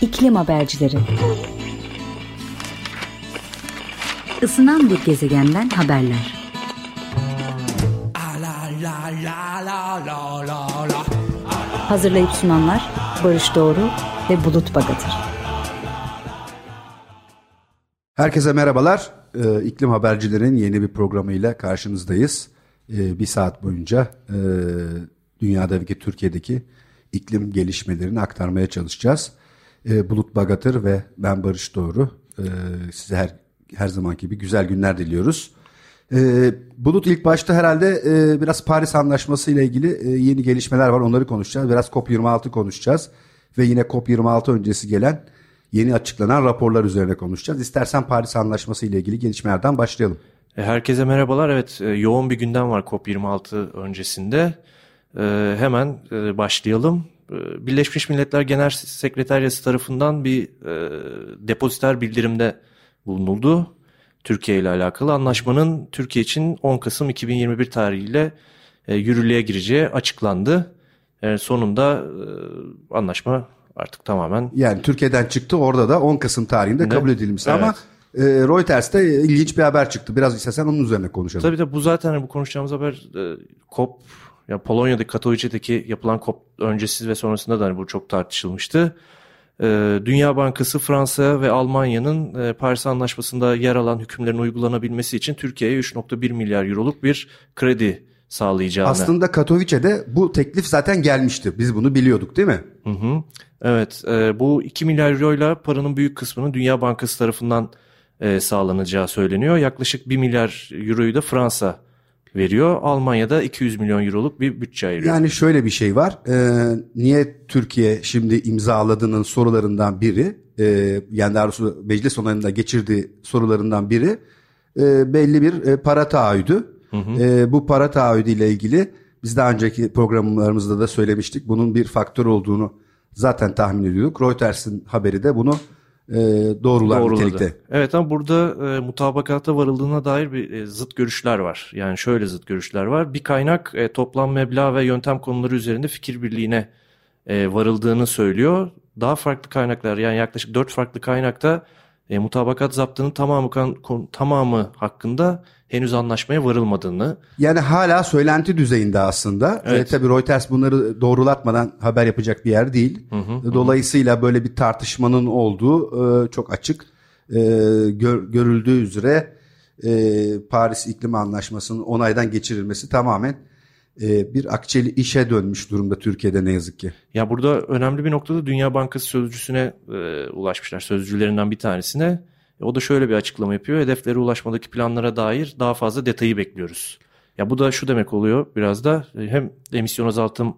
İklim Habercileri Isınan bir gezegenden haberler. Hazırlayıp sunanlar Barış Doğru ve Bulut Bagatır. Herkese merhabalar. Ee, İklim Habercilerin yeni bir programıyla karşınızdayız. Ee, bir saat boyunca e, dünyadaki, Türkiye'deki iklim gelişmelerini aktarmaya çalışacağız. Ee, Bulut Bagatır ve ben Barış Doğru. Ee, size her her zamanki gibi güzel günler diliyoruz. Ee, Bulut ilk başta herhalde e, biraz Paris Anlaşması ile ilgili e, yeni gelişmeler var. Onları konuşacağız. Biraz COP26 konuşacağız. Ve yine COP26 öncesi gelen yeni açıklanan raporlar üzerine konuşacağız. İstersen Paris Anlaşması ile ilgili gelişmelerden başlayalım. E, herkese merhabalar. Evet yoğun bir gündem var COP26 öncesinde. Hemen başlayalım. Birleşmiş Milletler Genel Sekreteryası tarafından bir depoziter bildirimde bulunuldu. Türkiye ile alakalı anlaşmanın Türkiye için 10 Kasım 2021 tarihiyle yürürlüğe gireceği açıklandı. sonunda anlaşma artık tamamen... Yani Türkiye'den çıktı orada da 10 Kasım tarihinde ne? kabul edilmiş evet. ama e, Reuters'te ilginç bir haber çıktı. Biraz istersen onun üzerine konuşalım. Tabii de bu zaten bu konuşacağımız haber e, COP ya Polonya'daki Katowice'deki yapılan COP öncesi ve sonrasında da hani bu çok tartışılmıştı. E, Dünya Bankası Fransa ve Almanya'nın e, Paris Anlaşması'nda yer alan hükümlerin uygulanabilmesi için Türkiye'ye 3.1 milyar euroluk bir kredi sağlayacağını. Aslında Katowice'de bu teklif zaten gelmişti. Biz bunu biliyorduk değil mi? Hı hı. Evet e, bu 2 milyar euro ile paranın büyük kısmının Dünya Bankası tarafından e, sağlanacağı söyleniyor. Yaklaşık 1 milyar euroyu da Fransa veriyor. Almanya'da 200 milyon euroluk bir bütçe ayırıyor. Yani şöyle bir şey var. Ee, niye Türkiye şimdi imzaladığının sorularından biri, e, yani daha doğrusu meclis onayında geçirdiği sorularından biri e, belli bir e, para taahhüdü. Hı hı. E, bu para taahhüdü ile ilgili biz daha önceki programlarımızda da söylemiştik. Bunun bir faktör olduğunu zaten tahmin ediyorduk. Reuters'in haberi de bunu e, doğrular Doğruladı. nitelikte. Evet ama burada e, mutabakata varıldığına dair bir e, zıt görüşler var. Yani şöyle zıt görüşler var. Bir kaynak e, toplam meblağ ve yöntem konuları üzerinde fikir birliğine e, varıldığını söylüyor. Daha farklı kaynaklar yani yaklaşık dört farklı kaynakta e, mutabakat zaptının tamamı tamamı hakkında henüz anlaşmaya varılmadığını. Yani hala söylenti düzeyinde aslında. Evet. E, tabii Reuters bunları doğrulatmadan haber yapacak bir yer değil. Hı hı, Dolayısıyla hı. böyle bir tartışmanın olduğu e, çok açık. E, gör, görüldüğü üzere e, Paris İklim Anlaşması'nın onaydan geçirilmesi tamamen e, bir akçeli işe dönmüş durumda Türkiye'de ne yazık ki. Ya burada önemli bir noktada Dünya Bankası sözcüsüne e, ulaşmışlar. Sözcülerinden bir tanesine. E, o da şöyle bir açıklama yapıyor. Hedeflere ulaşmadaki planlara dair daha fazla detayı bekliyoruz. Ya bu da şu demek oluyor biraz da e, hem emisyon azaltım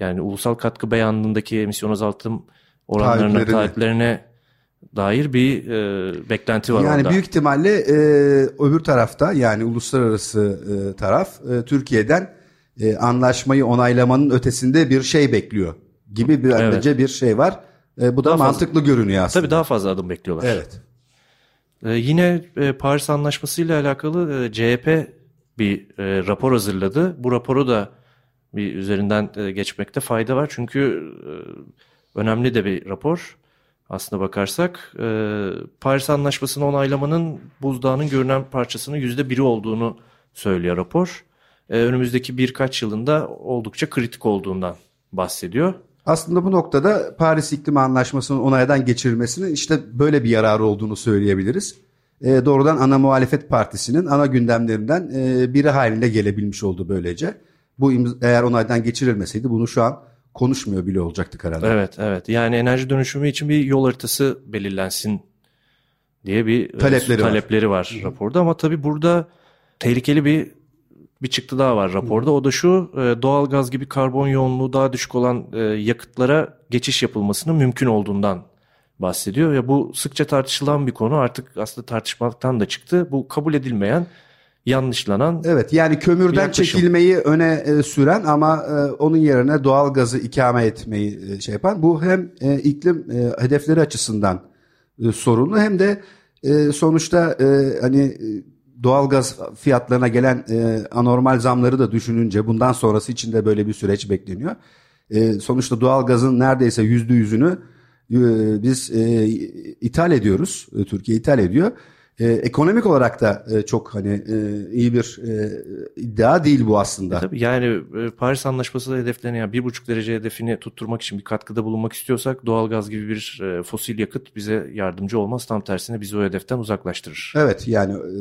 yani ulusal katkı beyanındaki emisyon azaltım oranlarına taahhütlerine dair bir e, beklenti var yani orada. Yani büyük ihtimalle e, öbür tarafta yani uluslararası e, taraf e, Türkiye'den e, anlaşmayı onaylamanın ötesinde bir şey bekliyor gibi bir evet. bir şey var. E, bu da daha mantıklı fazla, görünüyor aslında. Tabii daha fazla adım bekliyorlar. Evet. E, yine e, Paris Anlaşması ile alakalı e, CHP bir e, rapor hazırladı. Bu raporu da bir üzerinden e, geçmekte fayda var. Çünkü e, önemli de bir rapor. Aslında bakarsak e, Paris Anlaşması'nı onaylamanın buzdağının görünen parçasının yüzde biri olduğunu söylüyor rapor. E, önümüzdeki birkaç yılında oldukça kritik olduğundan bahsediyor. Aslında bu noktada Paris İklim Anlaşması'nın onaydan geçirilmesinin işte böyle bir yararı olduğunu söyleyebiliriz. E, doğrudan ana muhalefet partisinin ana gündemlerinden e, biri halinde gelebilmiş oldu böylece. Bu eğer onaydan geçirilmeseydi bunu şu an konuşmuyor bile olacaktık herhalde. Evet evet yani enerji dönüşümü için bir yol haritası belirlensin diye bir talepleri, talepleri var. var raporda ama tabii burada tehlikeli bir bir çıktı daha var raporda. O da şu e, doğal gaz gibi karbon yoğunluğu daha düşük olan e, yakıtlara geçiş yapılmasının mümkün olduğundan bahsediyor. Ya bu sıkça tartışılan bir konu artık aslında tartışmaktan da çıktı. Bu kabul edilmeyen yanlışlanan Evet yani kömürden çekilmeyi öne e, süren ama onun yerine doğal gazı ikame etmeyi şey yapan bu hem iklim hedefleri açısından sorunlu hem de sonuçta hani doğalgaz fiyatlarına gelen e, anormal zamları da düşününce bundan sonrası için de böyle bir süreç bekleniyor. E, sonuçta doğalgazın neredeyse yüzde yüzünü biz e, ithal ediyoruz. E, Türkiye ithal ediyor. E, ekonomik olarak da e, çok hani e, iyi bir e, iddia değil bu aslında. E, tabii yani e, Paris Anlaşması hedeflerine yani bir buçuk derece hedefini tutturmak için bir katkıda bulunmak istiyorsak doğalgaz gibi bir e, fosil yakıt bize yardımcı olmaz. Tam tersine bizi o hedeften uzaklaştırır. Evet yani e,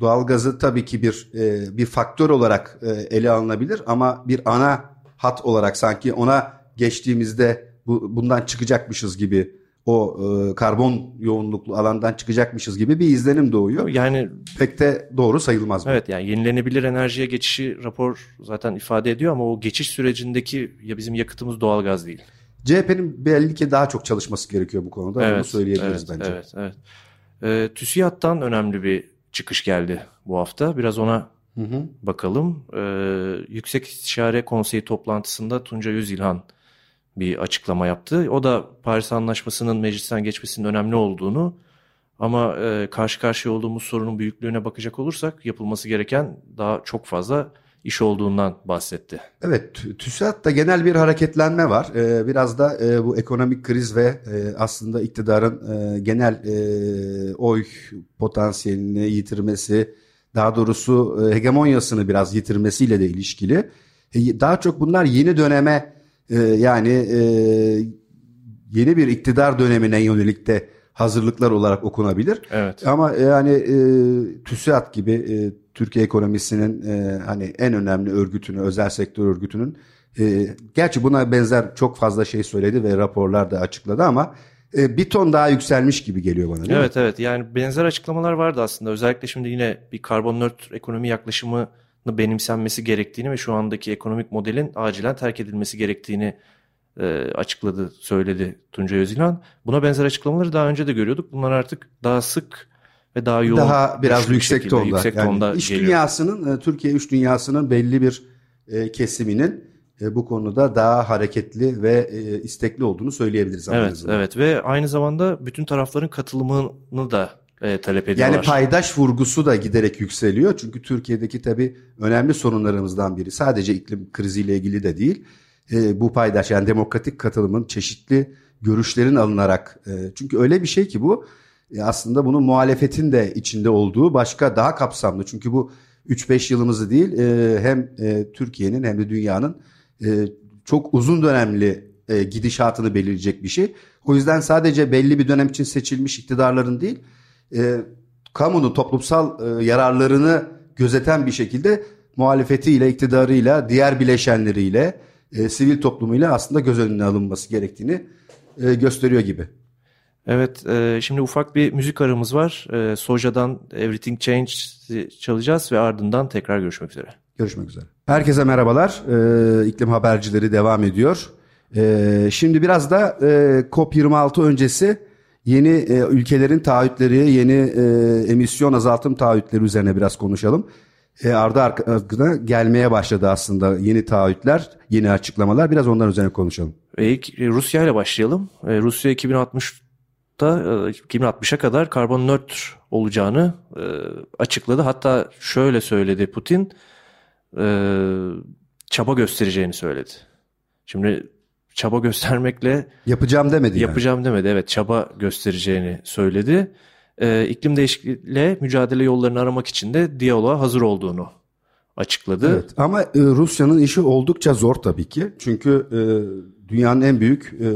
doğalgazı tabii ki bir e, bir faktör olarak e, ele alınabilir ama bir ana hat olarak sanki ona geçtiğimizde bu, bundan çıkacakmışız gibi o e, karbon yoğunluklu alandan çıkacakmışız gibi bir izlenim doğuyor. Yani pek de doğru sayılmaz bu. Evet yani yenilenebilir enerjiye geçişi rapor zaten ifade ediyor ama o geçiş sürecindeki ya bizim yakıtımız doğalgaz değil. CHP'nin belli ki daha çok çalışması gerekiyor bu konuda. Evet, Bunu söyleyebiliriz evet, bence. Evet, evet. E, TÜSİAD'dan önemli bir çıkış geldi bu hafta. Biraz ona hı hı. bakalım. E, Yüksek İstişare Konseyi toplantısında Tunca Yüzilhan bir açıklama yaptı. O da Paris Anlaşması'nın meclisten geçmesinin önemli olduğunu ama e, karşı karşıya olduğumuz sorunun büyüklüğüne bakacak olursak yapılması gereken daha çok fazla iş olduğundan bahsetti. Evet, TÜSİAD'da genel bir hareketlenme var. Ee, biraz da e, bu ekonomik kriz ve e, aslında iktidarın e, genel e, oy potansiyelini yitirmesi, daha doğrusu e, hegemonyasını biraz yitirmesiyle de ilişkili. E, daha çok bunlar yeni döneme e, yani e, yeni bir iktidar dönemine yönelik de hazırlıklar olarak okunabilir. Evet. Ama yani e, TÜSİAD gibi e, Türkiye ekonomisinin e, hani en önemli örgütünü, özel sektör örgütünün e, gerçi buna benzer çok fazla şey söyledi ve raporlar da açıkladı ama e, bir ton daha yükselmiş gibi geliyor bana. evet mi? evet yani benzer açıklamalar vardı aslında. Özellikle şimdi yine bir karbon nötr ekonomi yaklaşımı benimsenmesi gerektiğini ve şu andaki ekonomik modelin acilen terk edilmesi gerektiğini e, açıkladı, söyledi Tunca Özilhan. Buna benzer açıklamaları daha önce de görüyorduk. Bunlar artık daha sık ve daha yoğun. Daha biraz yüksek şekilde, tonda. Yüksek yani tonda iş geliyor. dünyasının, e, Türkiye iş dünyasının belli bir e, kesiminin e, bu konuda daha hareketli ve e, istekli olduğunu söyleyebiliriz. Evet, evet ve aynı zamanda bütün tarafların katılımını da e, talep ediyorlar. Yani paydaş vurgusu da giderek yükseliyor. Çünkü Türkiye'deki tabii önemli sorunlarımızdan biri sadece iklim kriziyle ilgili de değil. E, bu paydaş yani demokratik katılımın çeşitli görüşlerin alınarak e, çünkü öyle bir şey ki bu e, aslında bunun muhalefetin de içinde olduğu başka daha kapsamlı. Çünkü bu 3-5 yılımızı değil e, hem e, Türkiye'nin hem de dünyanın e, çok uzun dönemli e, gidişatını belirleyecek bir şey. O yüzden sadece belli bir dönem için seçilmiş iktidarların değil e, kamunun toplumsal e, yararlarını gözeten bir şekilde muhalefetiyle, iktidarıyla, diğer bileşenleriyle, e, sivil toplumuyla aslında göz önüne alınması gerektiğini e, gösteriyor gibi. Evet, e, şimdi ufak bir müzik aramız var. E, Soja'dan Everything Change çalacağız ve ardından tekrar görüşmek üzere. Görüşmek üzere. Herkese merhabalar. E, iklim habercileri devam ediyor. E, şimdi biraz da e, COP26 öncesi yeni e, ülkelerin taahhütleri, yeni e, emisyon azaltım taahhütleri üzerine biraz konuşalım. E, ardı arkasına gelmeye başladı aslında yeni taahhütler, yeni açıklamalar. Biraz onların üzerine konuşalım. E, Rusya ile başlayalım. E, Rusya 2060'ta 2060'a kadar karbon nötr olacağını e, açıkladı. Hatta şöyle söyledi Putin, çaba göstereceğini söyledi. Şimdi çaba göstermekle yapacağım demedi. Yapacağım yani. demedi. Evet, çaba göstereceğini söyledi. Ee, iklim değişikliğiyle mücadele yollarını aramak için de diyaloğa hazır olduğunu açıkladı. Evet, ama e, Rusya'nın işi oldukça zor tabii ki. Çünkü e, dünyanın en büyük e,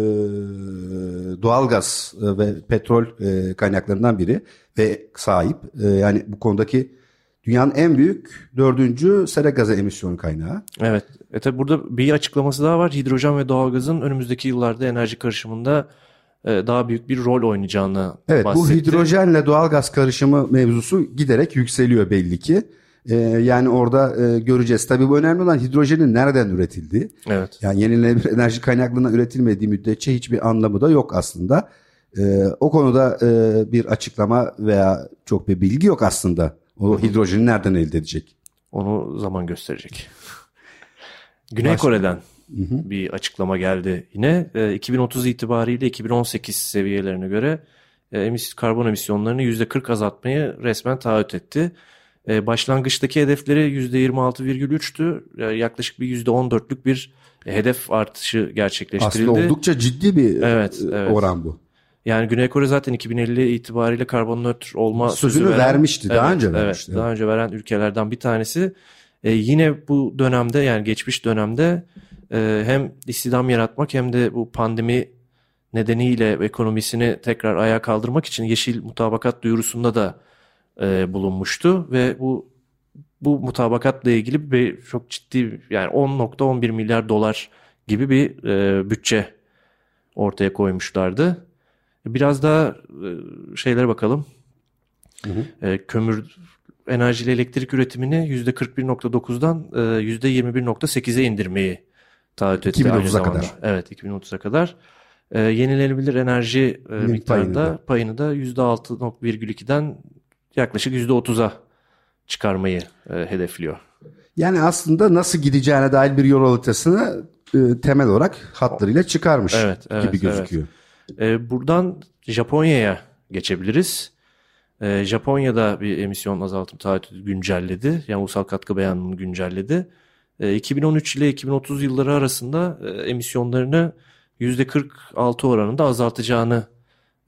doğalgaz e, ve petrol e, kaynaklarından biri ve sahip. E, yani bu konudaki dünyanın en büyük dördüncü sera gazı emisyon kaynağı. Evet. E tabi burada bir açıklaması daha var. Hidrojen ve doğalgazın önümüzdeki yıllarda enerji karışımında e, daha büyük bir rol oynayacağını evet, bahsetti. Bu hidrojenle doğalgaz karışımı mevzusu giderek yükseliyor belli ki. Ee, yani orada e, göreceğiz. Tabii bu önemli olan hidrojenin nereden üretildiği. Evet. Yani yenilenebilir enerji kaynaklarından üretilmediği müddetçe hiçbir anlamı da yok aslında. Ee, o konuda e, bir açıklama veya çok bir bilgi yok aslında. O hidrojeni nereden elde edecek? Onu zaman gösterecek. Güney Başka. Kore'den hı hı. bir açıklama geldi yine. E, 2030 itibariyle 2018 seviyelerine göre e, emis, karbon emisyonlarını %40 azaltmayı resmen taahhüt etti. E, başlangıçtaki hedefleri %26,3'tü. E, yaklaşık bir %14'lük bir hedef artışı gerçekleştirildi. Aslında oldukça ciddi bir Evet, e, evet. oran bu. Yani Güney Kore zaten 2050 itibariyle karbon nötr olma Sözünü sözü veren, vermişti, daha Evet, önce evet, vermişti, daha önce veren ülkelerden bir tanesi. E, yine bu dönemde yani geçmiş dönemde e, hem istihdam yaratmak hem de bu pandemi nedeniyle ekonomisini tekrar ayağa kaldırmak için yeşil mutabakat duyurusunda da e, bulunmuştu ve bu bu mutabakatla ilgili bir çok ciddi yani 10.11 milyar dolar gibi bir e, bütçe ortaya koymuşlardı. Biraz daha e, şeylere bakalım. E, kömür enerjili elektrik üretimini %41.9'dan e, %21.8'e indirmeyi taahhüt etti. 2030'a aynı zamanda. kadar. Evet 2030'a kadar. E, yenilenebilir enerji e, Payını miktarında da. payını da %6.1'den yaklaşık %30'a çıkarmayı e, hedefliyor. Yani aslında nasıl gideceğine dair bir yol haritasını e, temel olarak hatlarıyla çıkarmış Evet, evet, gibi gözüküyor. E, buradan Japonya'ya geçebiliriz. E, Japonya'da bir emisyon azaltım taahhütü güncelledi. Yani ulusal katkı beyanını güncelledi. E, 2013 ile 2030 yılları arasında e, emisyonlarını %46 oranında azaltacağını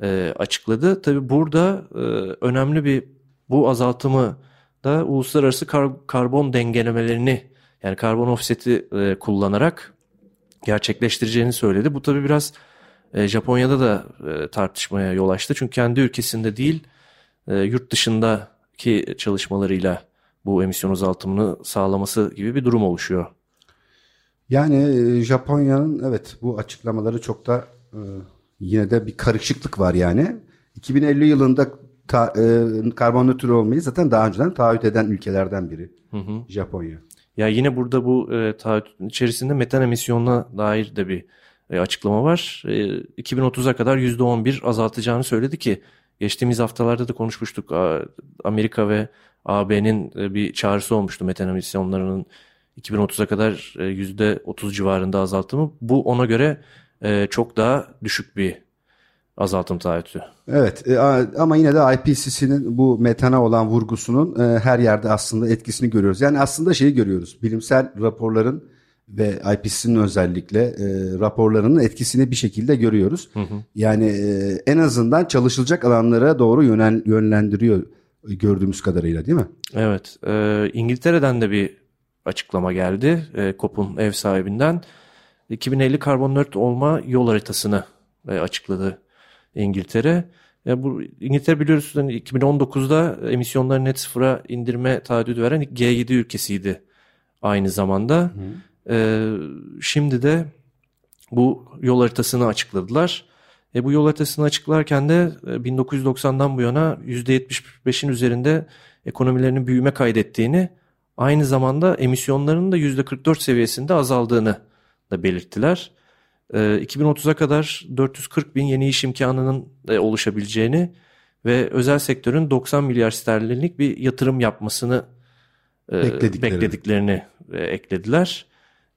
e, açıkladı. Tabii burada e, önemli bir bu azaltımı da uluslararası kar- karbon dengelemelerini yani karbon offset'i kullanarak gerçekleştireceğini söyledi. Bu tabii biraz e, Japonya'da da e, tartışmaya yol açtı. Çünkü kendi ülkesinde değil e, yurt dışındaki çalışmalarıyla bu emisyon azaltımını sağlaması gibi bir durum oluşuyor. Yani e, Japonya'nın evet bu açıklamaları çok da e, yine de bir karışıklık var yani. 2050 yılında ta, e, karbon nötr olmayı zaten daha önceden taahhüt eden ülkelerden biri Japonya. Ya yine burada bu e, taahhütün içerisinde metan emisyonuna dair de bir e, açıklama var. E, 2030'a kadar %11 azaltacağını söyledi ki geçtiğimiz haftalarda da konuşmuştuk. Amerika ve AB'nin e, bir çağrısı olmuştu metan emisyonlarının 2030'a kadar e, %30 civarında azaltımı. Bu ona göre e, çok daha düşük bir azaltım taahhütü. Evet e, ama yine de IPCC'nin bu metana olan vurgusunun e, her yerde aslında etkisini görüyoruz. Yani aslında şeyi görüyoruz. Bilimsel raporların ve IPCC'nin özellikle e, raporlarının etkisini bir şekilde görüyoruz. Yani e, en azından çalışılacak alanlara doğru yönel, yönlendiriyor gördüğümüz kadarıyla değil mi? Evet, e, İngiltere'den de bir açıklama geldi. E, COP'un ev sahibinden. 2050 karbon nötr olma yol haritasını e, açıkladı İngiltere. Ya bu İngiltere biliyorsunuz hani 2019'da emisyonları net sıfıra indirme taahhüdü veren ilk G7 ülkesiydi aynı zamanda. E, şimdi de bu yol haritasını açıkladılar. E, bu yol haritasını açıklarken de e, 1990'dan bu yana %75'in üzerinde ekonomilerinin büyüme kaydettiğini, aynı zamanda emisyonlarının da %44 seviyesinde azaldığını da belirttiler. E, 2030'a kadar 440 bin yeni iş imkanının e, oluşabileceğini ve özel sektörün 90 milyar sterlinlik bir yatırım yapmasını e, Beklediklerini. beklediklerini e, eklediler.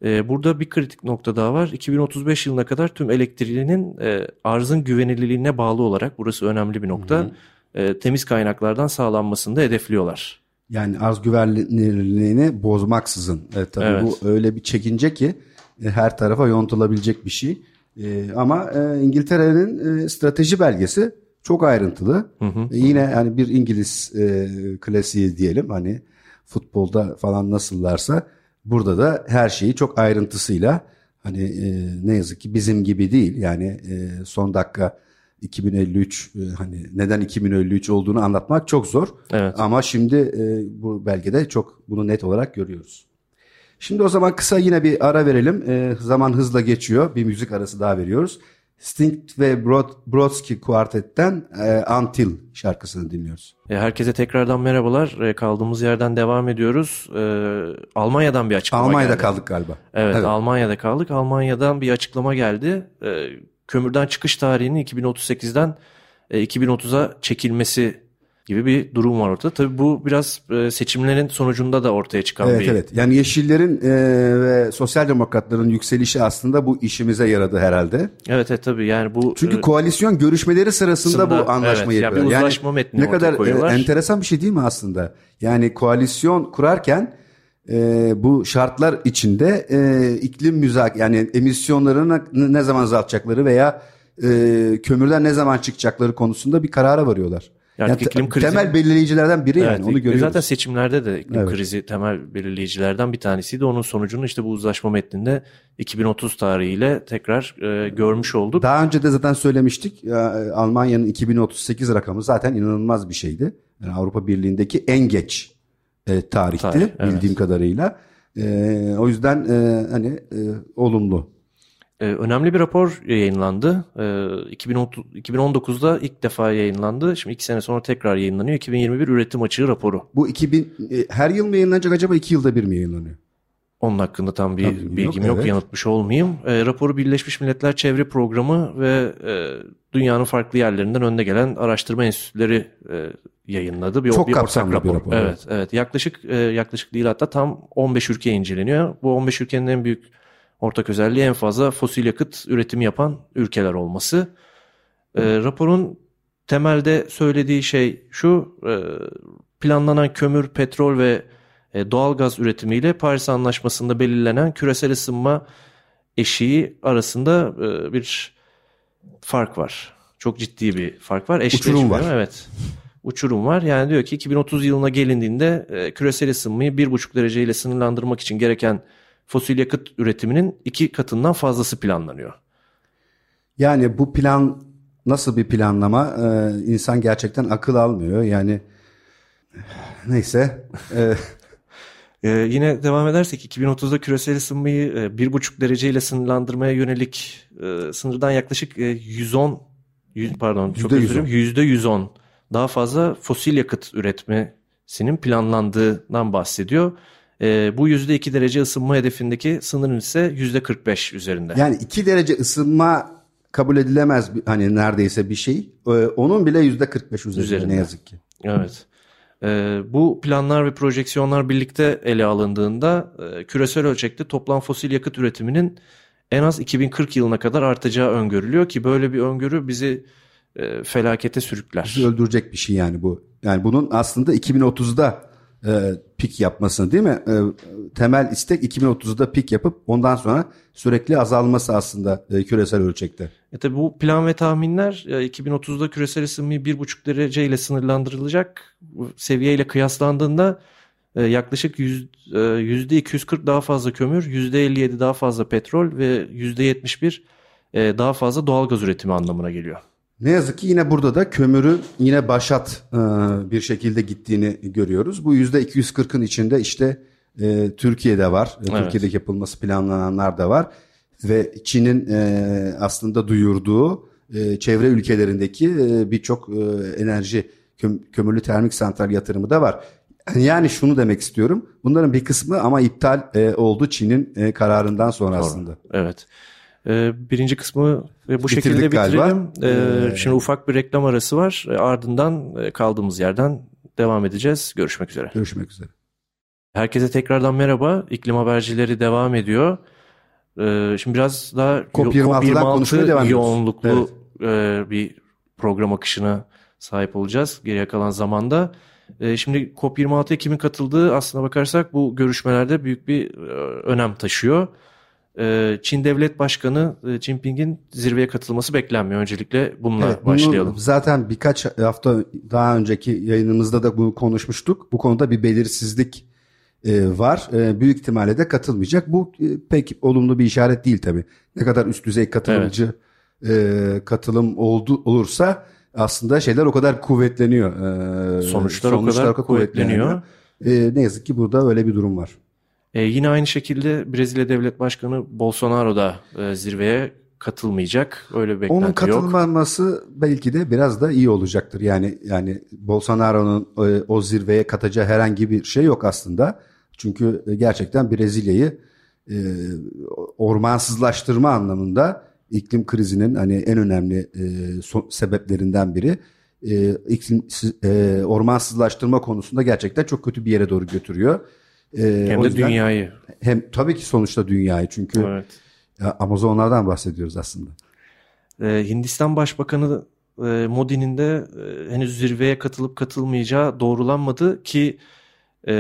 E, burada bir kritik nokta daha var. 2035 yılına kadar tüm elektriğinin e, arzın güvenilirliğine bağlı olarak burası önemli bir nokta. e, temiz kaynaklardan sağlanmasını da hedefliyorlar. Yani arz güvenilirliğini bozmaksızın. Evet, tabii Evet. bu öyle bir çekince ki e, her tarafa yontulabilecek bir şey. E, ama e, İngiltere'nin e, strateji belgesi çok ayrıntılı. E, yine yani bir İngiliz e, klasiği diyelim hani futbolda falan nasıllarsa burada da her şeyi çok ayrıntısıyla hani e, ne yazık ki bizim gibi değil. Yani e, son dakika 2053 e, hani neden 2053 olduğunu anlatmak çok zor. Evet. Ama şimdi e, bu belgede çok bunu net olarak görüyoruz. Şimdi o zaman kısa yine bir ara verelim. E, zaman hızla geçiyor. Bir müzik arası daha veriyoruz. Sting ve Brod, Brodsky Quartet'ten e, Until şarkısını dinliyoruz. E, herkese tekrardan merhabalar. E, kaldığımız yerden devam ediyoruz. E, Almanya'dan bir açıklama Almanya'da geldi. kaldık galiba. Evet, Almanya'da kaldık. Almanya'dan bir açıklama geldi. Ee, kömürden çıkış tarihinin 2038'den e, 2030'a çekilmesi gibi bir durum var ortada. Tabii bu biraz e, seçimlerin sonucunda da ortaya çıkan evet, bir... Evet yani Yeşillerin e, ve Sosyal Demokratların yükselişi aslında bu işimize yaradı herhalde. Evet evet tabii yani bu... Çünkü e, koalisyon görüşmeleri sırasında Sında, bu anlaşma evet, yapıyorlar. Yani bir uzlaşma yani, metni Ne kadar e, koyuyorlar. enteresan bir şey değil mi aslında? Yani koalisyon kurarken e, bu şartlar içinde e, iklim müzak yani emisyonlarını ne zaman azaltacakları veya e, kömürden ne zaman çıkacakları konusunda bir karara varıyorlar. Yani, yani iklim krizi temel belirleyicilerden biri evet, yani onu görüyoruz. Zaten seçimlerde de iklim evet. krizi temel belirleyicilerden bir tanesiydi. Onun sonucunu işte bu uzlaşma metninde 2030 tarihiyle tekrar e, görmüş olduk. Daha önce de zaten söylemiştik. Almanya'nın 2038 rakamı zaten inanılmaz bir şeydi. Yani Avrupa Birliği'ndeki en geç e, tarihti Tarih, bildiğim evet. kadarıyla. E, o yüzden e, hani e, olumlu. Ee, önemli bir rapor yayınlandı. Ee, 2019'da ilk defa yayınlandı. Şimdi iki sene sonra tekrar yayınlanıyor. 2021 üretim açığı raporu. Bu 2000 e, her yıl mı yayınlanacak acaba iki yılda bir mi yayınlanıyor? Onun hakkında tam bir Tabii, bilgim yok, yok evet. yanıtmış olmayayım. E, raporu Birleşmiş Milletler Çevre Programı ve e, dünyanın farklı yerlerinden önde gelen araştırma enstitüleri e, yayınladı. Bir, Çok bir kapsamlı rapor. bir rapor. Evet, evet. Yaklaşık e, yaklaşık değil hatta tam 15 ülke inceleniyor. Bu 15 ülkenin en büyük ortak özelliği en fazla fosil yakıt üretimi yapan ülkeler olması. E, raporun temelde söylediği şey şu, e, planlanan kömür, petrol ve e, doğal gaz üretimiyle Paris Anlaşması'nda belirlenen küresel ısınma eşiği arasında e, bir fark var. Çok ciddi bir fark var. Uçurum var. Evet. Uçurum var. Yani diyor ki 2030 yılına gelindiğinde e, küresel ısınmayı 1,5 dereceyle sınırlandırmak için gereken fosil yakıt üretiminin iki katından fazlası planlanıyor. Yani bu plan nasıl bir planlama? Ee, insan gerçekten akıl almıyor. Yani neyse. E, ee, yine devam edersek 2030'da küresel ısınmayı e, 1,5 dereceyle sınırlandırmaya yönelik e, sınırdan yaklaşık e, 110 100, pardon çok özür dilerim %110 daha fazla fosil yakıt üretmesinin planlandığından bahsediyor. E, bu %2 derece ısınma hedefindeki sınırın ise %45 üzerinde. Yani 2 derece ısınma kabul edilemez hani neredeyse bir şey. Ee, onun bile %45 üzerinde, üzerinde ne yazık ki. Evet. E, bu planlar ve projeksiyonlar birlikte ele alındığında e, küresel ölçekte toplam fosil yakıt üretiminin en az 2040 yılına kadar artacağı öngörülüyor ki böyle bir öngörü bizi e, felakete sürükler. Bizi öldürecek bir şey yani bu. Yani bunun aslında 2030'da e, pik yapmasını değil mi? E, temel istek 2030'da pik yapıp ondan sonra sürekli azalması aslında e, küresel ölçekte. E tabi bu plan ve tahminler e, 2030'da küresel ısınmayı 1,5 derece ile sınırlandırılacak seviyeyle kıyaslandığında e, yaklaşık yüz, e, %240 daha fazla kömür, %57 daha fazla petrol ve %71 e, daha fazla doğal gaz üretimi anlamına geliyor. Ne yazık ki yine burada da kömürün yine başat e, bir şekilde gittiğini görüyoruz. Bu yüzde 240'ın içinde işte e, Türkiye'de var. Evet. Türkiye'de yapılması planlananlar da var. Ve Çin'in e, aslında duyurduğu e, çevre ülkelerindeki e, birçok e, enerji köm, kömürlü termik santral yatırımı da var. Yani şunu demek istiyorum. Bunların bir kısmı ama iptal e, oldu Çin'in e, kararından sonra Doğru. aslında. Evet. Ee, birinci kısmı bu Bitirdik şekilde bitirelim. Ee, ee, şimdi ufak bir reklam arası var. Ardından e, kaldığımız yerden devam edeceğiz. Görüşmek üzere. Görüşmek üzere. Herkese tekrardan merhaba. İklim habercileri devam ediyor. Şimdi biraz daha COP26 yoğunluklu evet. E, bir program akışına sahip olacağız geriye kalan zamanda. E, şimdi COP26'ya kimin katıldığı aslına bakarsak bu görüşmelerde büyük bir önem taşıyor. Ee, Çin Devlet Başkanı e, Jinping'in zirveye katılması beklenmiyor. Öncelikle bununla evet, başlayalım. Zaten birkaç hafta daha önceki yayınımızda da bunu konuşmuştuk. Bu konuda bir belirsizlik e, var. E, büyük ihtimalle de katılmayacak. Bu pek olumlu bir işaret değil tabii. Ne kadar üst düzey katılımcı evet. katılım oldu olursa aslında şeyler o kadar kuvvetleniyor. Sonuçlar, sonuçlar o kadar kuvvetleniyor. kuvvetleniyor. Ne yazık ki burada öyle bir durum var. E, yine aynı şekilde Brezilya Devlet Başkanı Bolsonaro da e, zirveye katılmayacak. Öyle bir beklenti Onun katılmaması yok. belki de biraz da iyi olacaktır. Yani yani Bolsonaro'nun e, o zirveye katacağı herhangi bir şey yok aslında. Çünkü gerçekten Brezilya'yı e, ormansızlaştırma anlamında iklim krizinin hani en önemli e, so, sebeplerinden biri e, iklim, e, ormansızlaştırma konusunda gerçekten çok kötü bir yere doğru götürüyor. E, hem de yüzden, dünyayı. Hem tabii ki sonuçta dünyayı çünkü evet. Amazonlardan bahsediyoruz aslında. Ee, Hindistan Başbakanı e, Modi'nin de e, henüz zirveye katılıp katılmayacağı doğrulanmadı ki e,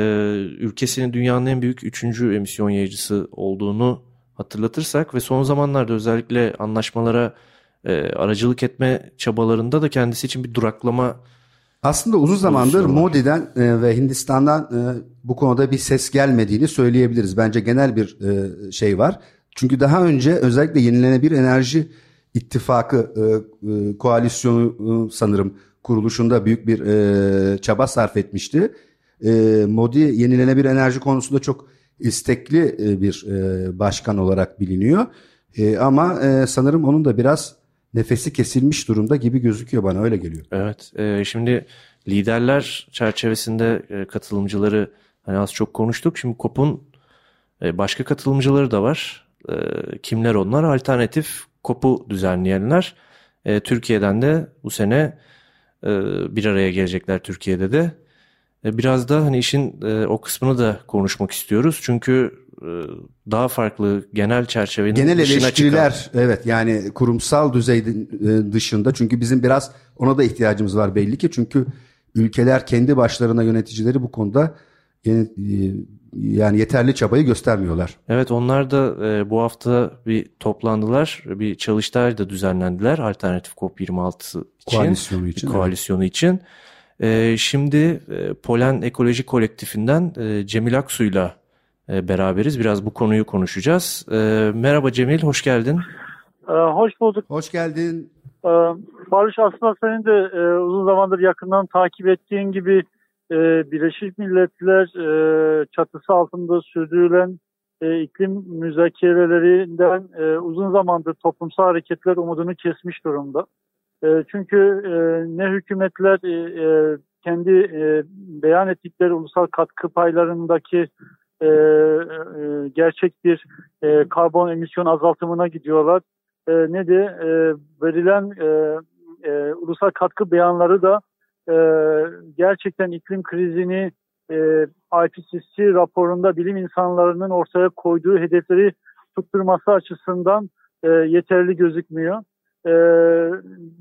ülkesinin dünyanın en büyük üçüncü emisyon yayıcısı olduğunu hatırlatırsak ve son zamanlarda özellikle anlaşmalara e, aracılık etme çabalarında da kendisi için bir duraklama aslında uzun zamandır Modi'den e, ve Hindistan'dan e, bu konuda bir ses gelmediğini söyleyebiliriz. Bence genel bir e, şey var. Çünkü daha önce özellikle yenilenebilir enerji ittifakı koalisyonu sanırım kuruluşunda büyük bir çaba sarf etmişti. Modi yenilenebilir enerji konusunda çok istekli bir başkan olarak biliniyor. Ama sanırım onun da biraz nefesi kesilmiş durumda gibi gözüküyor bana öyle geliyor. Evet e, şimdi liderler çerçevesinde e, katılımcıları hani az çok konuştuk. Şimdi COP'un e, başka katılımcıları da var. Kimler onlar? Alternatif COP'u düzenleyenler. Türkiye'den de bu sene bir araya gelecekler Türkiye'de de. Biraz da hani işin o kısmını da konuşmak istiyoruz. Çünkü daha farklı genel çerçevenin genel eleştiriler çıkan. evet yani kurumsal düzey e, dışında çünkü bizim biraz ona da ihtiyacımız var belli ki çünkü ülkeler kendi başlarına yöneticileri bu konuda yani yeterli çabayı göstermiyorlar. Evet onlar da e, bu hafta bir toplandılar. Bir çalıştay da düzenlendiler. Alternatif COP26 için. Koalisyonu için. Koalisyonu evet. için. E, şimdi e, Polen Ekoloji Kolektifinden e, Cemil Aksu'yla e, beraberiz. Biraz bu konuyu konuşacağız. E, merhaba Cemil, hoş geldin. E, hoş bulduk. Hoş geldin. E, Barış aslında senin de e, uzun zamandır yakından takip ettiğin gibi e, Birleşik Milletler e, çatısı altında sürdürülen e, iklim müzakerelerinden e, uzun zamandır toplumsal hareketler umudunu kesmiş durumda. E, çünkü e, ne hükümetler e, e, kendi e, beyan ettikleri ulusal katkı paylarındaki e, e, gerçek bir e, karbon emisyon azaltımına gidiyorlar. E, ne de e, verilen e, e, ulusal katkı beyanları da e, gerçekten iklim krizini e, IPCC raporunda bilim insanlarının ortaya koyduğu hedefleri tutturması açısından e, yeterli gözükmüyor. E,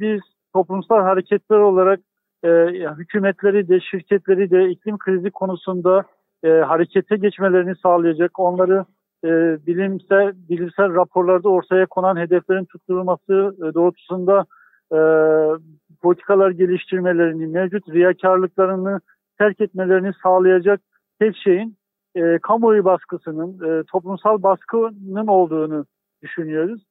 biz toplumsal hareketler olarak e, hükümetleri de şirketleri de iklim krizi konusunda e, harekete geçmelerini sağlayacak, onları e, bilimsel bilimsel raporlarda ortaya konan hedeflerin tutturulması e, doğrultusunda e, politikalar geliştirmelerini, mevcut riyakarlıklarını terk etmelerini sağlayacak tek şeyin e, kamuoyu baskısının, e, toplumsal baskının olduğunu düşünüyoruz.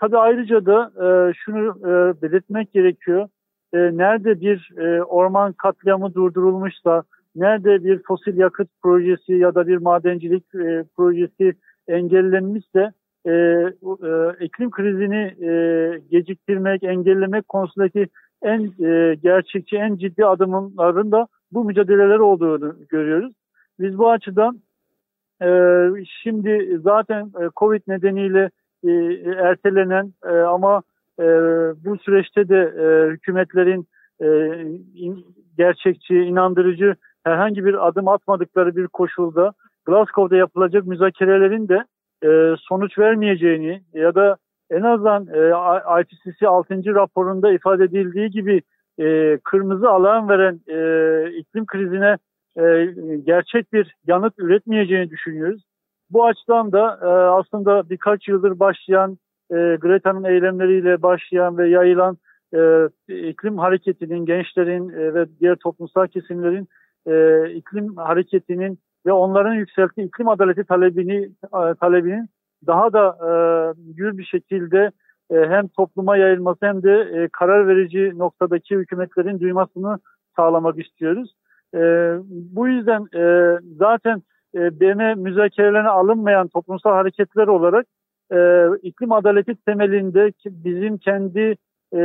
Tabii ayrıca da e, şunu e, belirtmek gerekiyor. E, nerede bir e, orman katliamı durdurulmuşsa, nerede bir fosil yakıt projesi ya da bir madencilik e, projesi engellenmişse e, e, iklim krizini e, geciktirmek, engellemek konusundaki en e, gerçekçi, en ciddi adımların da bu mücadeleler olduğunu görüyoruz. Biz bu açıdan e, şimdi zaten e, Covid nedeniyle e, ertelenen e, ama e, bu süreçte de e, hükümetlerin e, in, gerçekçi, inandırıcı herhangi bir adım atmadıkları bir koşulda Glasgow'da yapılacak müzakerelerin de e, sonuç vermeyeceğini ya da en azından e, IPCC 6. raporunda ifade edildiği gibi e, kırmızı alan veren e, iklim krizine e, gerçek bir yanıt üretmeyeceğini düşünüyoruz. Bu açıdan da e, aslında birkaç yıldır başlayan e, Greta'nın eylemleriyle başlayan ve yayılan e, iklim hareketinin, gençlerin e, ve diğer toplumsal kesimlerin e, iklim hareketinin ve onların yükselttiği iklim adaleti talebini e, talebinin daha da e, gür bir şekilde e, hem topluma yayılması hem de e, karar verici noktadaki hükümetlerin duymasını sağlamak istiyoruz. E, bu yüzden e, zaten e, BM müzakerelerine alınmayan toplumsal hareketler olarak e, iklim adaleti temelinde bizim kendi e,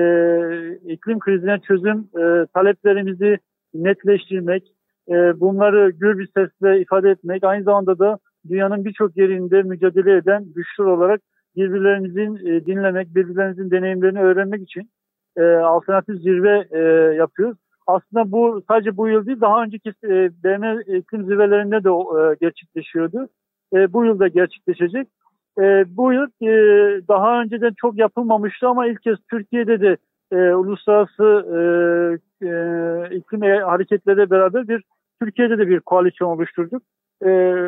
iklim krizine çözüm e, taleplerimizi netleştirmek, e, bunları gür bir sesle ifade etmek, aynı zamanda da dünyanın birçok yerinde mücadele eden güçler olarak birbirlerimizin e, dinlemek, birbirlerimizin deneyimlerini öğrenmek için e, alternatif zirve e, yapıyoruz. Aslında bu sadece bu yıl değil daha önceki e, BM iklim zirvelerinde de e, gerçekleşiyordu. E, bu yıl da gerçekleşecek. E, bu yıl e, daha önceden çok yapılmamıştı ama ilk kez Türkiye'de de e, uluslararası e, e, iklim hareketleriyle beraber bir Türkiye'de de bir koalisyon oluşturduk. E,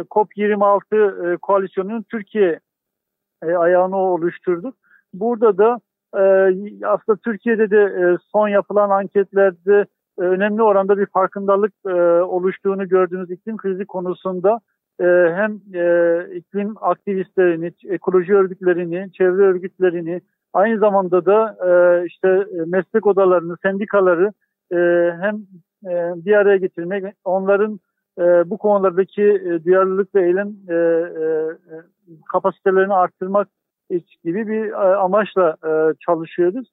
COP26 e, koalisyonunun Türkiye e, ayağını oluşturduk. Burada da e, aslında Türkiye'de de e, son yapılan anketlerde e, önemli oranda bir farkındalık e, oluştuğunu gördüğünüz iklim krizi konusunda e, hem e, iklim aktivistlerini, ekoloji örgütlerini, çevre örgütlerini, aynı zamanda da e, işte meslek odalarını, sendikaları e, hem e, bir araya getirmek, onların e, bu konulardaki e, duyarlılık ve eylem e, e, kapasitelerini arttırmak gibi bir e, amaçla e, çalışıyoruz.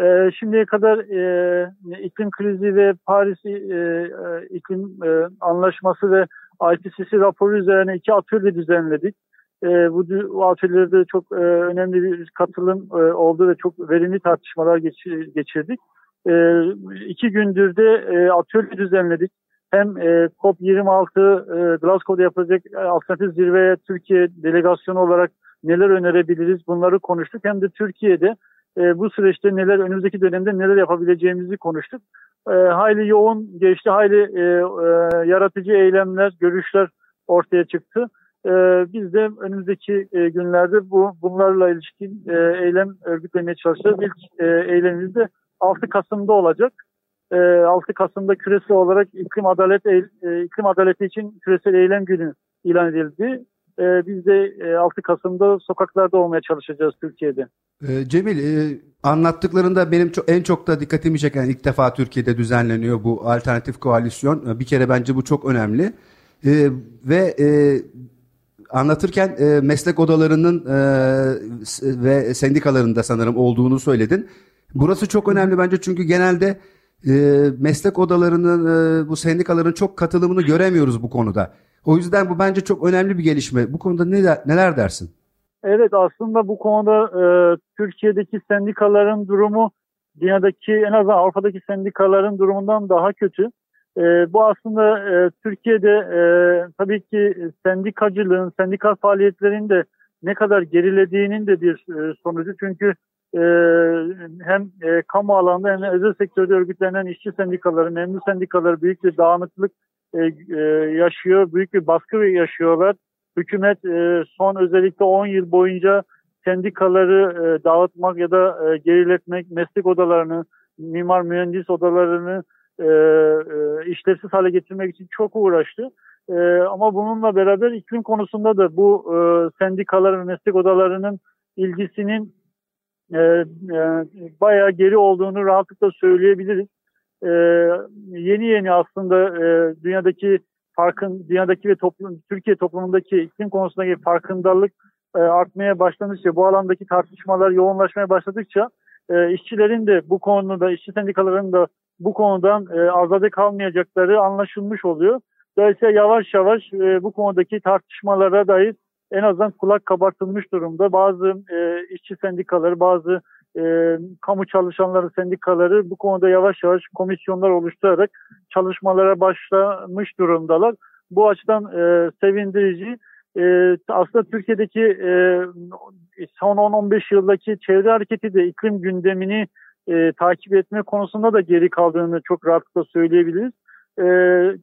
E, şimdiye kadar e, iklim krizi ve Paris e, e, iklim e, anlaşması ve IPCC raporu üzerine iki atölye düzenledik. E, bu, bu atölyelerde çok e, önemli bir katılım e, oldu ve çok verimli tartışmalar geç, geçirdik. E, iki gündür de e, atölye düzenledik. Hem e, COP26 e, Glasgow'da yapılacak e, alternatif zirveye Türkiye delegasyonu olarak neler önerebiliriz bunları konuştuk. Hem de Türkiye'de e, bu süreçte neler önümüzdeki dönemde neler yapabileceğimizi konuştuk. E, hayli yoğun geçti, hayli e, e, yaratıcı eylemler, görüşler ortaya çıktı. E, biz de önümüzdeki e, günlerde bu bunlarla ilişkin e, eylem örgütlemeye çalışacağız. İlk e, eylemimiz de 6 Kasım'da olacak. E, 6 Kasım'da küresel olarak iklim adalet e, iklim adaleti için küresel eylem günü ilan edildi. E, biz de e, 6 Kasım'da sokaklarda olmaya çalışacağız Türkiye'de. E, Cemil e, anlattıklarında benim en çok da dikkatimi çeken ilk defa Türkiye'de düzenleniyor bu alternatif koalisyon. E, bir kere bence bu çok önemli. E, ve e, anlatırken e, meslek odalarının e, ve sendikalarında sanırım olduğunu söyledin. Burası çok önemli bence çünkü genelde e, meslek odalarının, e, bu sendikaların çok katılımını göremiyoruz bu konuda. O yüzden bu bence çok önemli bir gelişme. Bu konuda neler, neler dersin? Evet aslında bu konuda e, Türkiye'deki sendikaların durumu dünyadaki en azından Avrupa'daki sendikaların durumundan daha kötü. E, bu aslında e, Türkiye'de e, tabii ki sendikacılığın, sendikal faaliyetlerin de ne kadar gerilediğinin de bir e, sonucu. Çünkü e, hem e, kamu alanda hem de özel sektörde örgütlenen işçi sendikaları, memur sendikaları büyük bir dağınıklık e, e, yaşıyor, büyük bir baskı yaşıyorlar. Hükümet e, son özellikle 10 yıl boyunca sendikaları e, dağıtmak ya da e, geriletmek, meslek odalarını, mimar mühendis odalarını e, e, işlevsiz hale getirmek için çok uğraştı. E, ama bununla beraber iklim konusunda da bu e, sendikaların, meslek odalarının ilgisinin e, e, bayağı geri olduğunu rahatlıkla söyleyebiliriz. E, yeni yeni aslında e, dünyadaki farkın dünyadaki ve toplum Türkiye toplumundaki iklim konusundaki farkındalık e, artmaya başladıkça bu alandaki tartışmalar yoğunlaşmaya başladıkça e, işçilerin de bu konuda işçi sendikalarının da bu konudan e, azade kalmayacakları anlaşılmış oluyor. Dolayısıyla yavaş yavaş e, bu konudaki tartışmalara dair en azından kulak kabartılmış durumda. Bazı e, işçi sendikaları, bazı e, kamu çalışanları sendikaları bu konuda yavaş yavaş komisyonlar oluşturarak çalışmalara başlamış durumdalar. Bu açıdan e, sevindirici. E, aslında Türkiye'deki e, son 10-15 yıldaki çevre hareketi de iklim gündemini e, takip etme konusunda da geri kaldığını çok rahatlıkla söyleyebiliriz. E,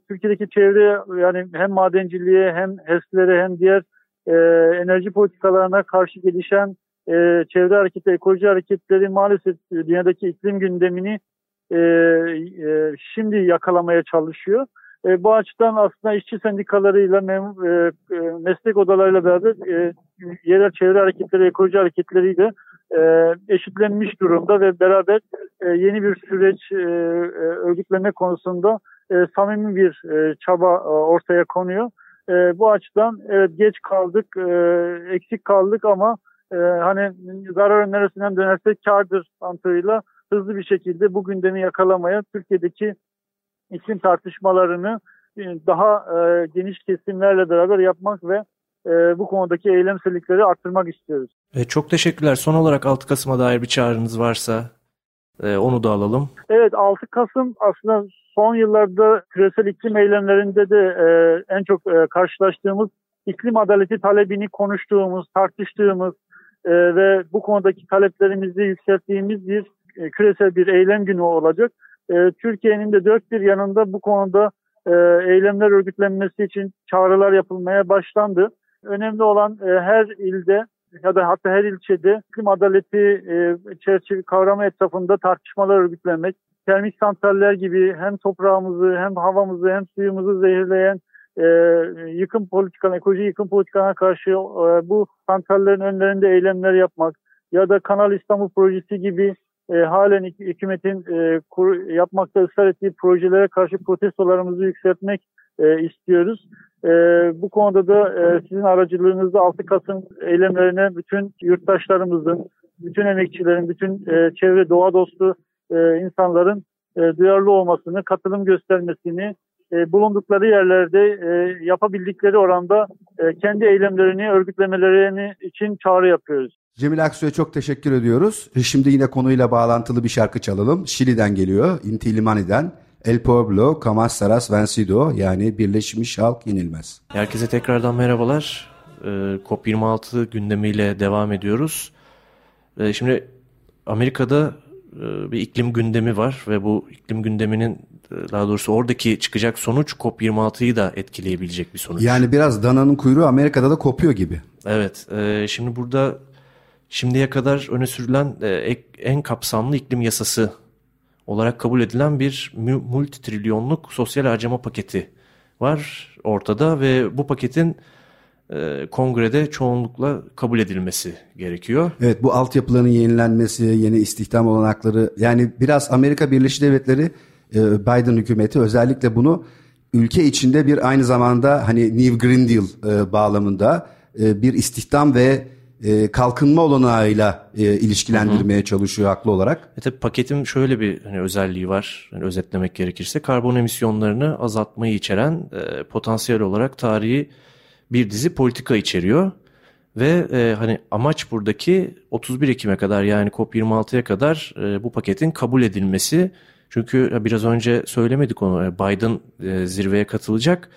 Türkiye'deki çevre yani hem madenciliğe hem HES'lere hem diğer e, enerji politikalarına karşı gelişen e, çevre hareketi, ekoloji hareketleri maalesef dünyadaki iklim gündemini e, e, şimdi yakalamaya çalışıyor. E, bu açıdan aslında işçi sendikalarıyla, mem, e, e, meslek odalarıyla beraber e, yerel çevre hareketleri, ekoloji hareketleriyle e, eşitlenmiş durumda ve beraber e, yeni bir süreç e, e, örgütleme konusunda e, samimi bir e, çaba e, ortaya konuyor. E, bu açıdan evet geç kaldık, e, eksik kaldık ama e, hani zarar neresinden dönersek kardır mantığıyla hızlı bir şekilde bu gündemi yakalamaya Türkiye'deki iklim tartışmalarını e, daha e, geniş kesimlerle beraber yapmak ve e, bu konudaki eylemsellikleri arttırmak istiyoruz. E, çok teşekkürler. Son olarak 6 Kasım'a dair bir çağrınız varsa E, onu da alalım. Evet 6 Kasım aslında son yıllarda küresel iklim eylemlerinde de e, en çok e, karşılaştığımız iklim adaleti talebini konuştuğumuz, tartıştığımız e, ve bu konudaki taleplerimizi yükselttiğimiz bir e, küresel bir eylem günü olacak. E, Türkiye'nin de dört bir yanında bu konuda e, eylemler örgütlenmesi için çağrılar yapılmaya başlandı. Önemli olan e, her ilde ya da hatta her ilçede iklim adaleti e, çerçeve kavramı etrafında tartışmalar örgütlenmek, termik santraller gibi hem toprağımızı hem havamızı hem suyumuzu zehirleyen e, yıkım politikalarına, ekoloji yıkım politikalarına karşı e, bu santrallerin önlerinde eylemler yapmak ya da Kanal İstanbul projesi gibi e, halen hükümetin e, kur, yapmakta ısrar ettiği projelere karşı protestolarımızı yükseltmek e, istiyoruz. E, bu konuda da e, sizin aracılığınızda 6 Kasım eylemlerine bütün yurttaşlarımızın, bütün emekçilerin, bütün e, çevre doğa dostu e, insanların e, duyarlı olmasını, katılım göstermesini, e, bulundukları yerlerde e, yapabildikleri oranda e, kendi eylemlerini örgütlemelerini için çağrı yapıyoruz. Cemil Aksu'ya çok teşekkür ediyoruz. Şimdi yine konuyla bağlantılı bir şarkı çalalım. Şili'den geliyor, Inti Limani'den. El Pueblo, Camasaras Vencido yani Birleşmiş Halk Yenilmez. Herkese tekrardan merhabalar. Ee, COP26 gündemiyle devam ediyoruz. Ee, şimdi Amerika'da e, bir iklim gündemi var ve bu iklim gündeminin e, daha doğrusu oradaki çıkacak sonuç COP26'yı da etkileyebilecek bir sonuç. Yani biraz dananın kuyruğu Amerika'da da kopuyor gibi. Evet. E, şimdi burada şimdiye kadar öne sürülen en kapsamlı iklim yasası olarak kabul edilen bir multitrilyonluk sosyal harcama paketi var ortada ve bu paketin e, kongrede çoğunlukla kabul edilmesi gerekiyor. Evet bu altyapıların yenilenmesi, yeni istihdam olanakları yani biraz Amerika Birleşik Devletleri e, Biden hükümeti özellikle bunu ülke içinde bir aynı zamanda hani New Green Deal e, bağlamında bir istihdam ve kalkınma olanağıyla ilişkilendirmeye hı hı. çalışıyor haklı olarak. E tabi paketin şöyle bir hani özelliği var. Yani özetlemek gerekirse karbon emisyonlarını azaltmayı içeren e, potansiyel olarak tarihi bir dizi politika içeriyor. Ve e, hani amaç buradaki 31 Ekim'e kadar yani COP26'ya kadar e, bu paketin kabul edilmesi. Çünkü biraz önce söylemedik onu e, Biden e, zirveye katılacak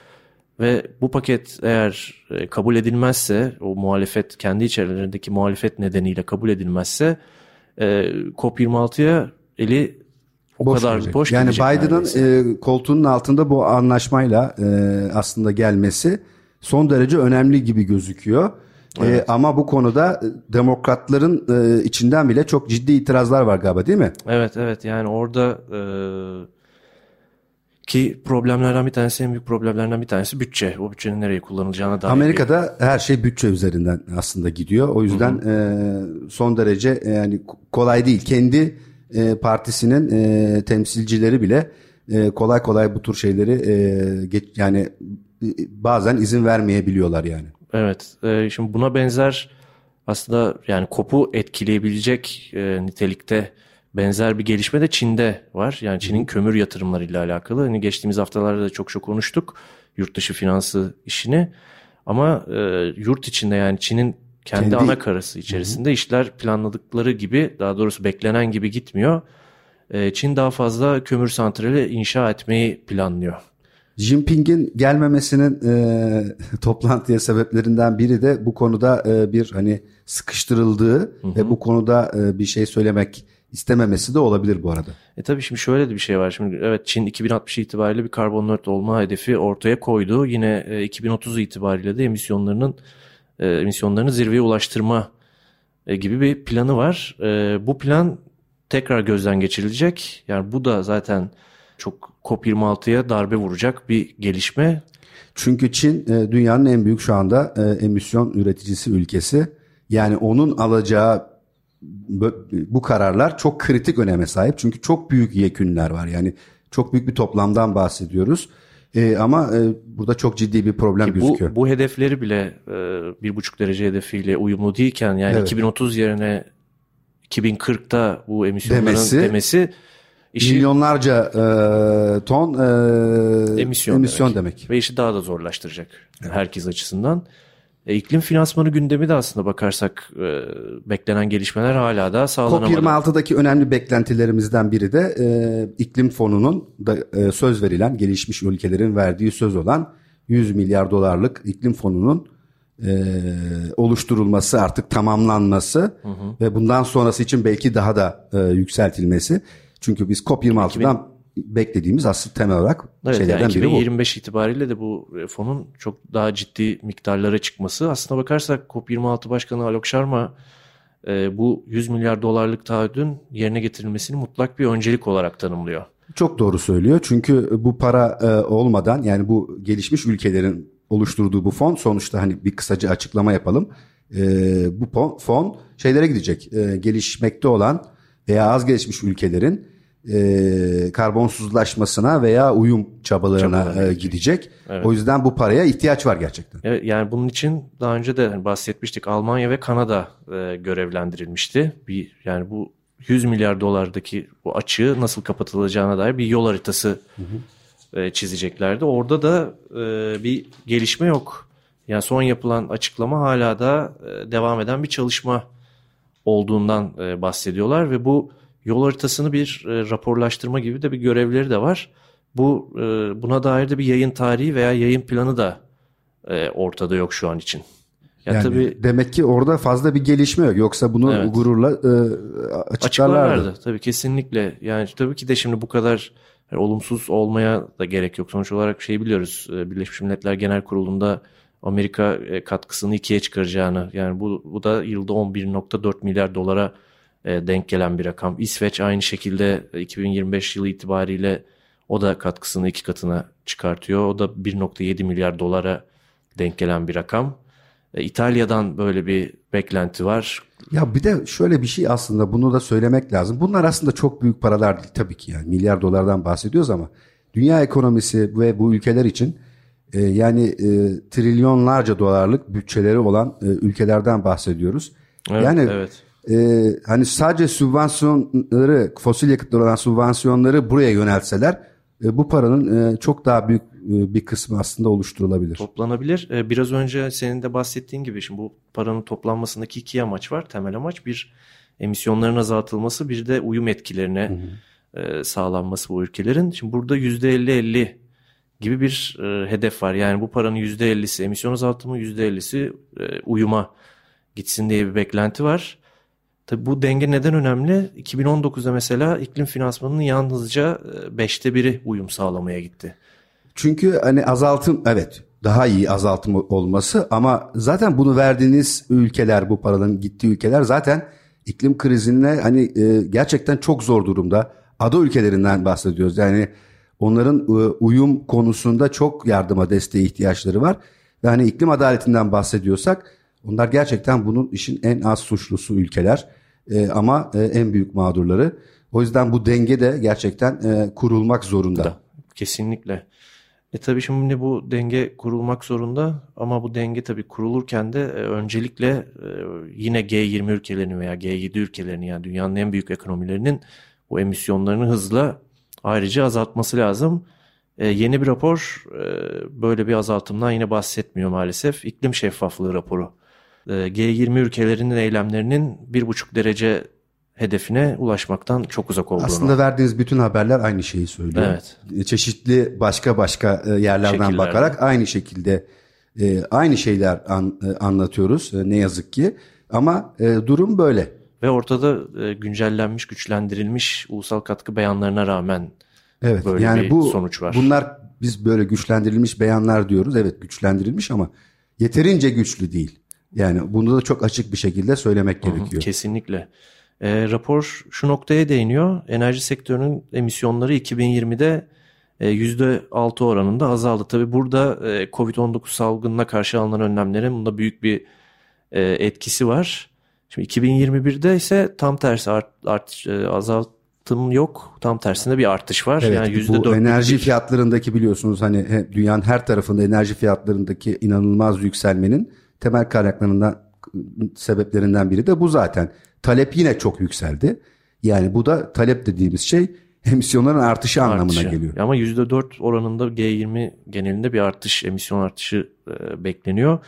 ve bu paket eğer e, kabul edilmezse o muhalefet kendi içerilerindeki muhalefet nedeniyle kabul edilmezse e, COP26'ya eli o boş kadar gelecek. boş Yani Biden'ın e, koltuğunun altında bu anlaşmayla e, aslında gelmesi son derece önemli gibi gözüküyor. Ee, evet. Ee, ama bu konuda e, demokratların e, içinden bile çok ciddi itirazlar var galiba değil mi? Evet evet yani orada e, ki problemlerden bir tanesi en büyük problemlerden bir tanesi bütçe. O bütçenin nereye kullanılacağına dair. Amerika'da bir... her şey bütçe üzerinden aslında gidiyor. O yüzden hı hı. E, son derece e, yani kolay değil. Kendi e, partisinin e, temsilcileri bile e, kolay kolay bu tür şeyleri e, geç, yani bazen izin vermeyebiliyorlar yani. Evet. E, şimdi buna benzer aslında yani kopu etkileyebilecek e, nitelikte benzer bir gelişme de Çin'de var. Yani Çin'in kömür yatırımlarıyla alakalı. Hani geçtiğimiz haftalarda da çok çok konuştuk yurt dışı finansı işini. Ama e, yurt içinde yani Çin'in kendi, kendi ana karası içerisinde hı. işler planladıkları gibi daha doğrusu beklenen gibi gitmiyor. E, Çin daha fazla kömür santrali inşa etmeyi planlıyor. Jinping'in gelmemesinin e, toplantıya sebeplerinden biri de bu konuda e, bir hani sıkıştırıldığı hı hı. ve bu konuda e, bir şey söylemek istememesi de olabilir bu arada. E tabii şimdi şöyle de bir şey var. Şimdi evet Çin 2060 itibariyle bir karbon nötr olma hedefi ortaya koydu. Yine e, 2030 itibariyle de emisyonlarının e, emisyonlarını zirveye ulaştırma e, gibi bir planı var. E, bu plan tekrar gözden geçirilecek. Yani bu da zaten çok COP26'ya darbe vuracak bir gelişme. Çünkü Çin e, dünyanın en büyük şu anda e, emisyon üreticisi ülkesi. Yani onun alacağı bu kararlar çok kritik öneme sahip. Çünkü çok büyük yekünler var. Yani çok büyük bir toplamdan bahsediyoruz. E, ama e, burada çok ciddi bir problem Ki bu, gözüküyor. Bu hedefleri bile e, bir buçuk derece hedefiyle uyumlu değilken yani evet. 2030 yerine 2040'ta bu emisyonların demesi, demesi İşi, milyonlarca e, ton e, emisyon, emisyon demek. demek. Ve işi daha da zorlaştıracak evet. herkes açısından. E, iklim finansmanı gündemi de aslında bakarsak e, beklenen gelişmeler hala da sağlanamadı. COP26'daki önemli beklentilerimizden biri de e, iklim fonunun da e, söz verilen gelişmiş ülkelerin verdiği söz olan 100 milyar dolarlık iklim fonunun e, oluşturulması artık tamamlanması hı hı. ve bundan sonrası için belki daha da e, yükseltilmesi. Çünkü biz COP26'dan beklediğimiz aslında temel olarak evet, şeylerden yani biri bu. 2025 itibariyle de bu fonun çok daha ciddi miktarlara çıkması. Aslına bakarsak COP26 Başkanı Alok Sharma e, bu 100 milyar dolarlık taahhüdün yerine getirilmesini mutlak bir öncelik olarak tanımlıyor. Çok doğru söylüyor. Çünkü bu para e, olmadan yani bu gelişmiş ülkelerin oluşturduğu bu fon sonuçta hani bir kısaca açıklama yapalım. E, bu fon, fon şeylere gidecek. E, gelişmekte olan veya az gelişmiş ülkelerin e, karbonsuzlaşmasına veya uyum çabalarına e, gidecek. Evet. O yüzden bu paraya ihtiyaç var gerçekten. Evet yani bunun için daha önce de hani bahsetmiştik Almanya ve Kanada e, görevlendirilmişti. Bir yani bu 100 milyar dolardaki bu açığı nasıl kapatılacağına dair bir yol haritası hı hı. E, çizeceklerdi. Orada da e, bir gelişme yok. Yani son yapılan açıklama hala da e, devam eden bir çalışma olduğundan e, bahsediyorlar ve bu yol haritasını bir e, raporlaştırma gibi de bir görevleri de var. Bu e, buna dair de bir yayın tarihi veya yayın planı da e, ortada yok şu an için. Ya yani tabii, demek ki orada fazla bir gelişme yok. Yoksa bunu evet. gururla e, açıklarlardı. Tabii kesinlikle. Yani tabii ki de şimdi bu kadar yani olumsuz olmaya da gerek yok. Sonuç olarak şey biliyoruz. E, Birleşmiş Milletler Genel Kurulu'nda Amerika e, katkısını ikiye çıkaracağını yani bu, bu da yılda 11.4 milyar dolara e, denk gelen bir rakam. İsveç aynı şekilde 2025 yılı itibariyle o da katkısını iki katına çıkartıyor. O da 1.7 milyar dolara denk gelen bir rakam. E, İtalya'dan böyle bir beklenti var. Ya bir de şöyle bir şey aslında bunu da söylemek lazım. Bunlar aslında çok büyük paralar değil tabii ki yani milyar dolardan bahsediyoruz ama dünya ekonomisi ve bu ülkeler için e, yani e, trilyonlarca dolarlık bütçeleri olan e, ülkelerden bahsediyoruz. Evet, yani evet e, hani sadece sübvansiyonları fosil yakıtlar olan sübvansiyonları buraya yöneltseler e, bu paranın e, çok daha büyük e, bir kısmı aslında oluşturulabilir. Toplanabilir. E, biraz önce senin de bahsettiğin gibi şimdi bu paranın toplanmasındaki iki amaç var. Temel amaç bir emisyonların azaltılması bir de uyum etkilerine hı hı. E, sağlanması bu ülkelerin. Şimdi burada %50-50 gibi bir e, hedef var. Yani bu paranın %50'si emisyon azaltımı %50'si e, uyuma gitsin diye bir beklenti var. Tabii bu denge neden önemli? 2019'da mesela iklim finansmanının yalnızca 5'te biri uyum sağlamaya gitti. Çünkü hani azaltım evet daha iyi azaltım olması ama zaten bunu verdiğiniz ülkeler bu paranın gittiği ülkeler zaten iklim krizine hani e, gerçekten çok zor durumda. Ada ülkelerinden bahsediyoruz. Yani onların e, uyum konusunda çok yardıma desteğe ihtiyaçları var. Ve hani iklim adaletinden bahsediyorsak onlar gerçekten bunun işin en az suçlusu ülkeler e, ama e, en büyük mağdurları. O yüzden bu denge de gerçekten e, kurulmak zorunda. Da, kesinlikle. E tabii şimdi bu denge kurulmak zorunda ama bu denge tabii kurulurken de e, öncelikle e, yine G20 ülkelerinin veya G7 ülkelerinin yani dünyanın en büyük ekonomilerinin bu emisyonlarını hızla ayrıca azaltması lazım. E, yeni bir rapor e, böyle bir azaltımdan yine bahsetmiyor maalesef. İklim şeffaflığı raporu G20 ülkelerinin eylemlerinin bir buçuk derece hedefine ulaşmaktan çok uzak olduğunu. Aslında verdiğiniz bütün haberler aynı şeyi söylüyor. Evet. E, çeşitli başka başka e, yerlerden Şekillerde. bakarak aynı şekilde aynı şeyler anlatıyoruz ne yazık ki. Ama durum böyle. Ve ortada güncellenmiş, güçlendirilmiş ulusal katkı beyanlarına rağmen evet, böyle yani bir bu, sonuç var. Bunlar biz böyle güçlendirilmiş beyanlar diyoruz. Evet güçlendirilmiş ama yeterince güçlü değil. Yani bunu da çok açık bir şekilde söylemek gerekiyor. Kesinlikle. E, rapor şu noktaya değiniyor. Enerji sektörünün emisyonları 2020'de e, %6 oranında azaldı. Tabi burada e, Covid-19 salgınına karşı alınan önlemlerin bunda büyük bir e, etkisi var. Şimdi 2021'de ise tam tersi art, art, e, azaltım yok. Tam tersinde bir artış var. Evet, yani %4 bu enerji bir... fiyatlarındaki biliyorsunuz hani dünyanın her tarafında enerji fiyatlarındaki inanılmaz yükselmenin temel kaynaklarından sebeplerinden biri de bu zaten. Talep yine çok yükseldi. Yani bu da talep dediğimiz şey emisyonların artışı, artışı. anlamına geliyor. Ama %4 oranında G20 genelinde bir artış, emisyon artışı e, bekleniyor.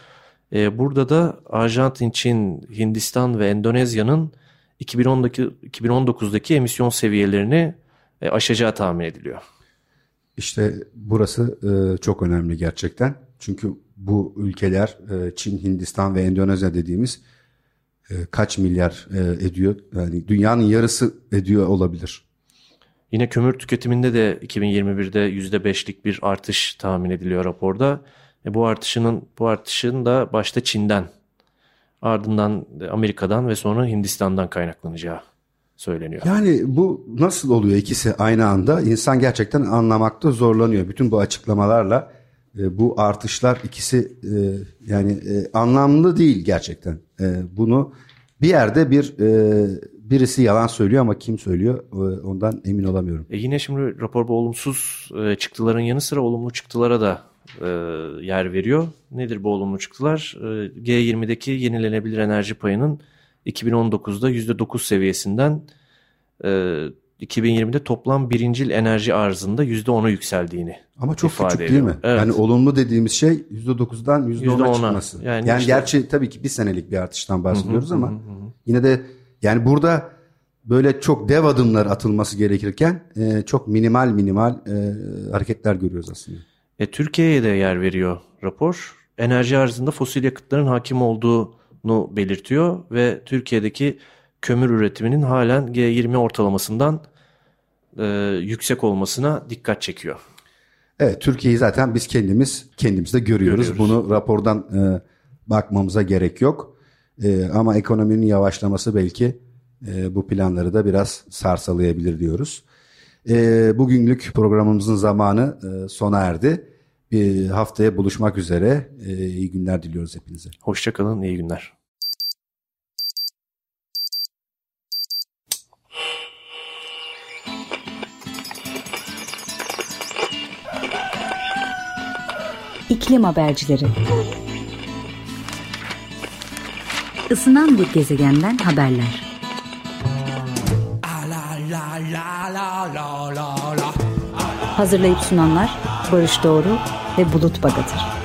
E, burada da Arjantin, Çin, Hindistan ve Endonezya'nın 2010'daki 2019'daki emisyon seviyelerini e, aşacağı tahmin ediliyor. İşte burası e, çok önemli gerçekten. Çünkü bu ülkeler e, Çin, Hindistan ve Endonezya dediğimiz e, kaç milyar e, ediyor? Yani dünyanın yarısı ediyor olabilir. Yine kömür tüketiminde de 2021'de %5'lik bir artış tahmin ediliyor raporda. E bu artışının bu artışın da başta Çin'den ardından Amerika'dan ve sonra Hindistan'dan kaynaklanacağı söyleniyor. Yani bu nasıl oluyor ikisi aynı anda? İnsan gerçekten anlamakta zorlanıyor. Bütün bu açıklamalarla e, bu artışlar ikisi e, yani e, anlamlı değil gerçekten. Bunu bir yerde bir birisi yalan söylüyor ama kim söylüyor ondan emin olamıyorum. E yine şimdi rapor bu olumsuz çıktıların yanı sıra olumlu çıktılara da yer veriyor. Nedir bu olumlu çıktılar? E, G20'deki yenilenebilir enerji payının 2019'da %9 seviyesinden 2020'de toplam birincil enerji arzında %10'a yükseldiğini Ama çok ifade küçük ediyor. değil mi? Evet. Yani olumlu dediğimiz şey %9'dan %10'a %10'a. çıkması. Yani, Yani işte- gerçi tabii ki bir senelik bir artıştan bahsediyoruz ama yine de yani burada böyle çok dev adımlar atılması gerekirken e, çok minimal minimal e, hareketler görüyoruz aslında. E, Türkiye'ye de yer veriyor rapor. Enerji arzında fosil yakıtların hakim olduğunu belirtiyor ve Türkiye'deki kömür üretiminin halen G20 ortalamasından e, yüksek olmasına dikkat çekiyor. Evet Türkiye'yi zaten biz kendimiz kendimizde görüyoruz. Görüyoruz. Bunu rapordan e, bakmamıza gerek yok. E, ama ekonominin yavaşlaması belki e, bu planları da biraz sarsalayabilir diyoruz. E, bugünlük programımızın zamanı e, sona erdi. Bir haftaya buluşmak üzere. E, iyi günler diliyoruz hepinize. Hoşçakalın, iyi günler. İklim habercileri. Isınan bir gezegenden haberler. Hazırlayıp sunanlar Barış Doğru ve Bulut Bagatır.